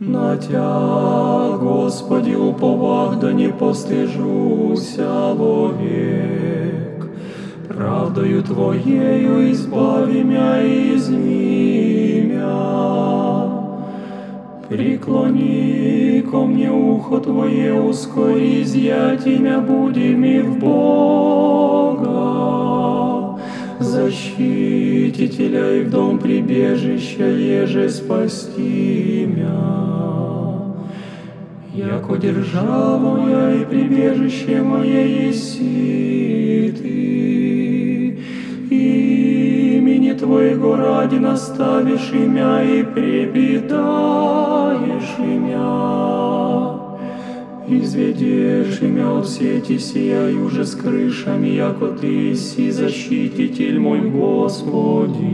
На Тя, Господи, уповах, да не постыжуся вовек. Правдою Твоею избави мя из мя. Преклони ко мне ухо Твое, ускори изъятия мя, буди ми в Бога. Защитителя и в дом прибежища, еже спасти мя. Яко держава моя и прибежище мое еси Ты, имени Твоего ради наставишь имя и препитаешь имя. Изведешь от сети сия уже с крышами, яко Ты си защититель мой Господи.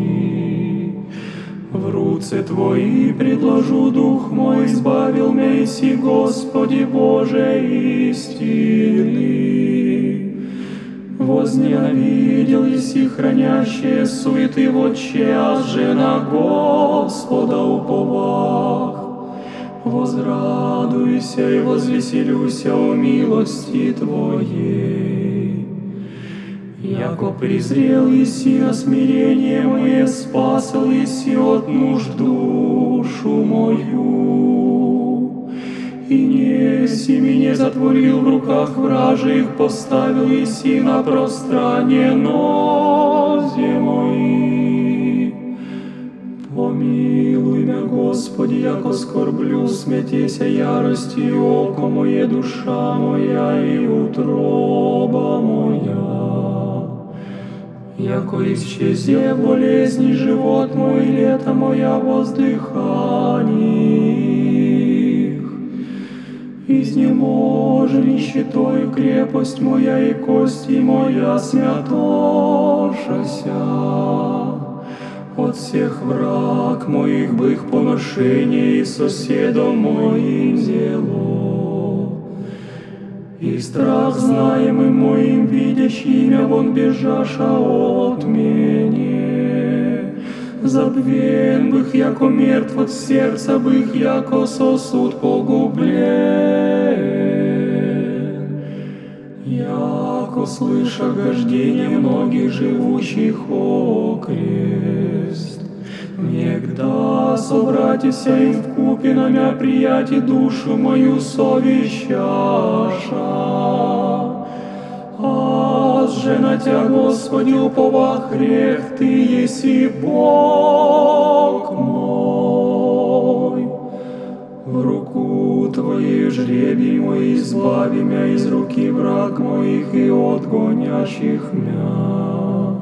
В руце Твои предложу дух мой, избавил Месси, Господи Боже истины. Возненавидел еси хранящие суеты вот час же на Господа уповах. Возрадуйся и возвеселюся о милости Твоей. Яко презрел Иси на смирение мое, спасал Иси от нужд душу мою. И неси меня затворил в руках вражих, поставил Иси на пространение нозе мои. Помилуй Господи, яко скорблю, смятеся ярости, око мое, душа моя и утроба моя. Яко исчезе болезни живот мой, лето моя воздыханий. Изнеможен нищетою крепость моя и кости моя смятошася. От всех враг моих бы их поношение и соседом моим зело. И страх знаемым моим видящим, я вон бежаша от меня. Забвен бых, яко мертв от сердца бых, яко сосуд погублен. Яко слыша гождение многих живущих окрест. Негда собратися и в купе на мя прияти душу мою совещаша. Аз же на Тя, Господи, уповах грех, Ты еси Бог Твою жребий мой избави мя из руки враг моих и от гонящих мя.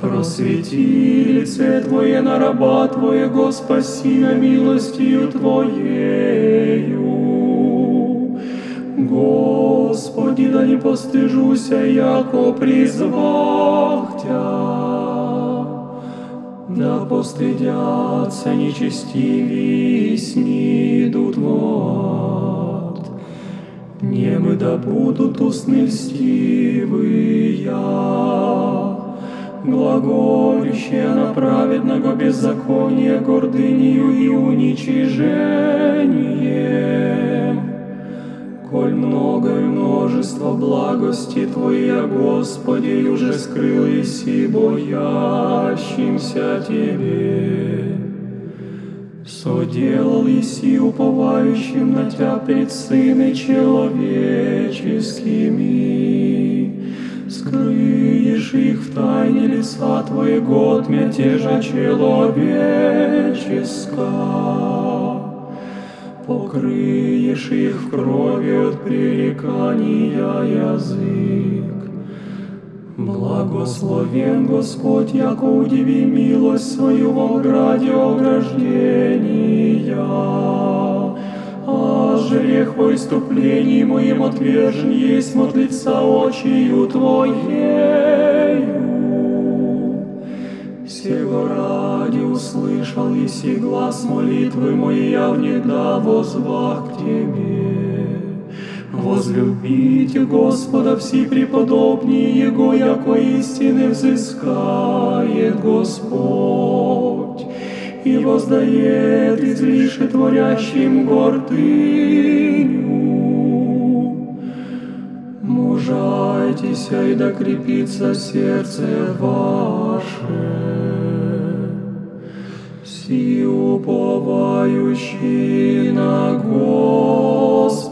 Просвети лице Твое на раба Твоего, спаси мя милостью Твоею. Господи, да не постыжуся, яко призвах Тя. Да постыдятся нечестивые, снидут в ад. Немы да будут устны льстивые, глаголище на праведного беззакония, гордынью и уничижением. Множество благости Твоя, Господи, уже скрыл и боящимся Тебе. Соделал Иси уповающим на Тя пред Сыны человеческими. Скрыешь их в тайне лица Твоего от мятежа человеческого покрыешь их кровью от пререкания язык. Благословен Господь, яко удиви милость свою во граде ограждения. А грех во иступлении моим отвержен есть от лица очию Твоею. Услышал Иси глаз молитвы моей, я внегда возвах к Тебе. Возлюбите Господа все преподобнее Его, яко истины взыскает Господь. и воздает излише творящим гордыню. Мужайтесь, и да крепится сердце ваше, си уповающий на Господа.